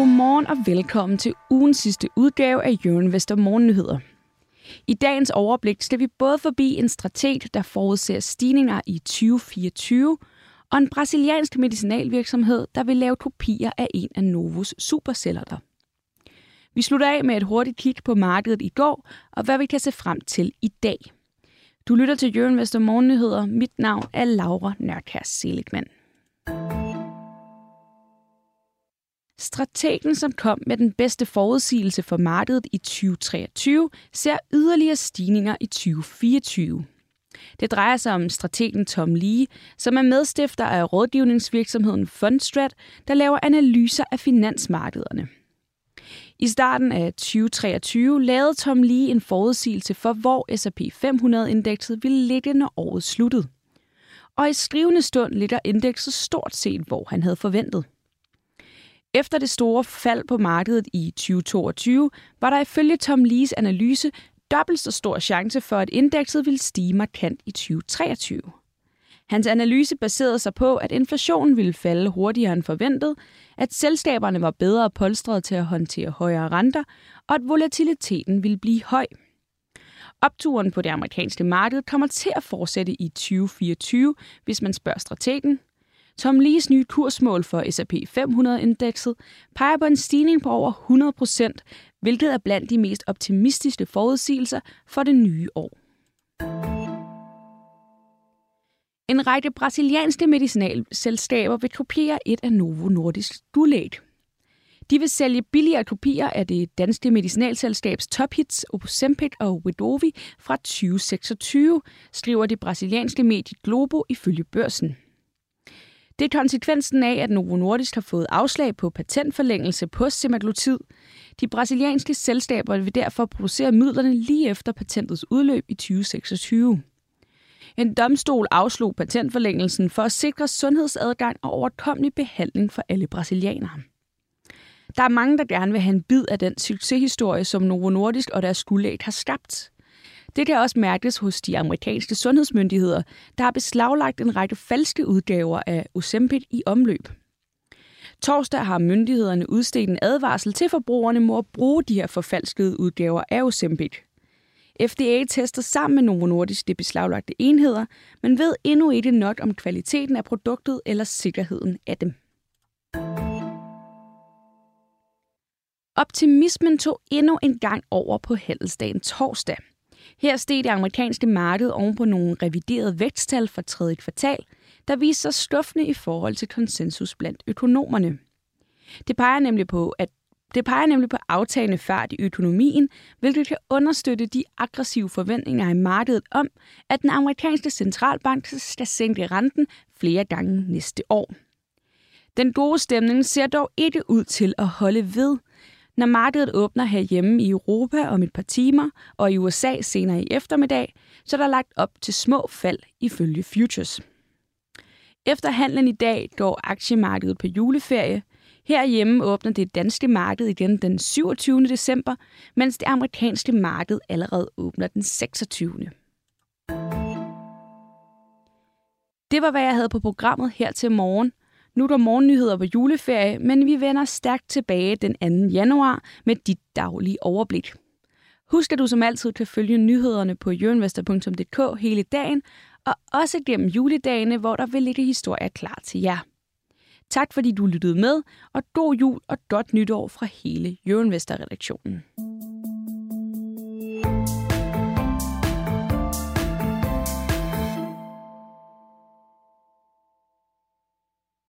Godmorgen og velkommen til ugens sidste udgave af Jørgen Vester Morgennyheder. I dagens overblik skal vi både forbi en strateg, der forudser stigninger i 2024, og en brasiliansk medicinalvirksomhed, der vil lave kopier af en af Novos superceller. Vi slutter af med et hurtigt kig på markedet i går, og hvad vi kan se frem til i dag. Du lytter til Jørgen Vester Morgennyheder. Mit navn er Laura Nørkær Seligman. Strategen, som kom med den bedste forudsigelse for markedet i 2023, ser yderligere stigninger i 2024. Det drejer sig om strategen Tom Lee, som er medstifter af rådgivningsvirksomheden Fundstrat, der laver analyser af finansmarkederne. I starten af 2023 lavede Tom Lee en forudsigelse for, hvor S&P 500-indekset ville ligge, når året sluttede. Og i skrivende stund ligger indekset stort set, hvor han havde forventet. Efter det store fald på markedet i 2022, var der ifølge Tom Lees analyse dobbelt så stor chance for, at indekset ville stige markant i 2023. Hans analyse baserede sig på, at inflationen ville falde hurtigere end forventet, at selskaberne var bedre polstret til at håndtere højere renter, og at volatiliteten ville blive høj. Opturen på det amerikanske marked kommer til at fortsætte i 2024, hvis man spørger strategen. Tom Lees nye kursmål for S&P 500-indekset peger på en stigning på over 100 procent, hvilket er blandt de mest optimistiske forudsigelser for det nye år. En række brasilianske medicinalselskaber vil kopiere et af Novo Nordisk guldæg. De vil sælge billigere kopier af det danske medicinalselskabs tophits Opusempic og Wedovi fra 2026, skriver det brasilianske medie Globo ifølge børsen. Det er konsekvensen af, at Novo Nordisk har fået afslag på patentforlængelse på semaglutid. De brasilianske selskaber vil derfor producere midlerne lige efter patentets udløb i 2026. En domstol afslog patentforlængelsen for at sikre sundhedsadgang og overkommelig behandling for alle brasilianere. Der er mange, der gerne vil have en bid af den succeshistorie, som Novo Nordisk og deres skulæg har skabt. Det kan også mærkes hos de amerikanske sundhedsmyndigheder, der har beslaglagt en række falske udgaver af Ozempic i omløb. Torsdag har myndighederne udstedt en advarsel til forbrugerne mod at bruge de her forfalskede udgaver af Ozempic. FDA tester sammen med Novo Nordisk de beslaglagte enheder, men ved endnu ikke nok om kvaliteten af produktet eller sikkerheden af dem. Optimismen tog endnu en gang over på handelsdagen torsdag. Her steg det amerikanske marked oven på nogle reviderede væksttal for tredje kvartal, der viser sig skuffende i forhold til konsensus blandt økonomerne. Det peger nemlig på, at det peger nemlig på aftagende fart i økonomien, hvilket kan understøtte de aggressive forventninger i markedet om, at den amerikanske centralbank skal sænke renten flere gange næste år. Den gode stemning ser dog ikke ud til at holde ved, når markedet åbner herhjemme i Europa om et par timer og i USA senere i eftermiddag, så er der lagt op til små fald ifølge Futures. Efter handlen i dag går aktiemarkedet på juleferie. Herhjemme åbner det danske marked igen den 27. december, mens det amerikanske marked allerede åbner den 26. Det var, hvad jeg havde på programmet her til morgen. Nu er der morgennyheder på juleferie, men vi vender stærkt tilbage den 2. januar med dit daglige overblik. Husk, at du som altid kan følge nyhederne på jørenvester.dk hele dagen, og også gennem juledagene, hvor der vil ligge historier klar til jer. Tak fordi du lyttede med, og god jul og godt nytår fra hele Jørgen redaktionen